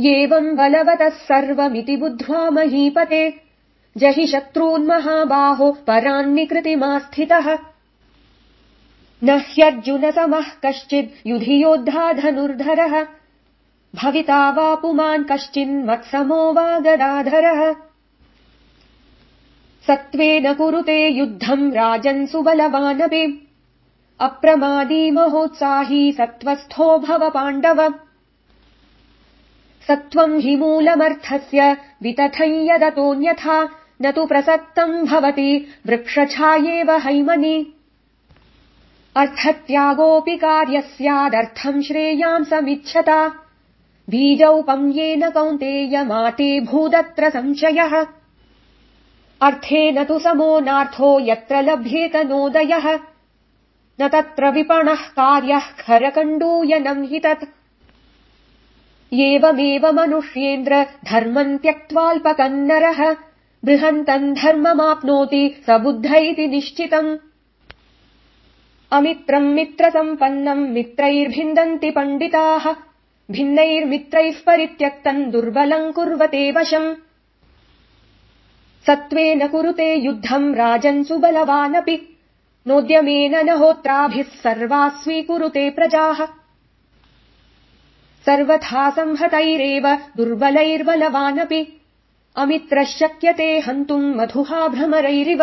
एवम् बलवतः सर्वमिति बुद्ध्वा महीपते। जहि शत्रून्महाबाहो परान्निकृतिमास्थितः। न ह्यर्जुनसमः कश्चिद् युधि योद्धा धनुर्धरः। भविता वा पुमान् कश्चिन्मत्समो वा गदाधरः। सत्त्वेन कुरुते युद्धम् राजन् सुबलवानपि। अप्रमादी महोत्साही सत्त्वस्थो भव पाण्डव सत्त्वम् हि मूलमर्थस्य वितथम् यदतोऽन्यथा न तु प्रसक्तम् भवति वृक्षछायेव हैमनि। अर्थत्यागोऽपि कार्यस्यादर्थम् श्रेयांसमिच्छता बीजौपम्येन कौन्तेयमाते भूदत्र संशयः। अर्थेन तु समो नार्थो यत्र लभ्येत नोदयः। न तत्र विपणः कार्यः खरकण्डूयनम् हि तत् एवमेव मनुष्येन्द्र धर्मम् त्यक्त्वाल्पकन्नरः। बृहन्तम् धर्ममाप्नोति स बुद्ध इति निश्चितम्। अमित्रम् मित्रसम्पन्नम् मित्रैर्भिन्दन्ति पण्डिताः। भिन्नैर्मित्रैः परित्यक्तम् दुर्बलम् कुर्वते वशम्। सत्त्वेन कुरुते युद्धम् राजन् सुबलवानपि। नोद्यमेन न होत्राभिः सर्वा स्वीकुरुते प्रजाः सर्वथा संहतैरेव दुर्बलैर्बलवानपि। अमित्रः शक्यते हन्तुम् मधुहा भ्रमरैरिव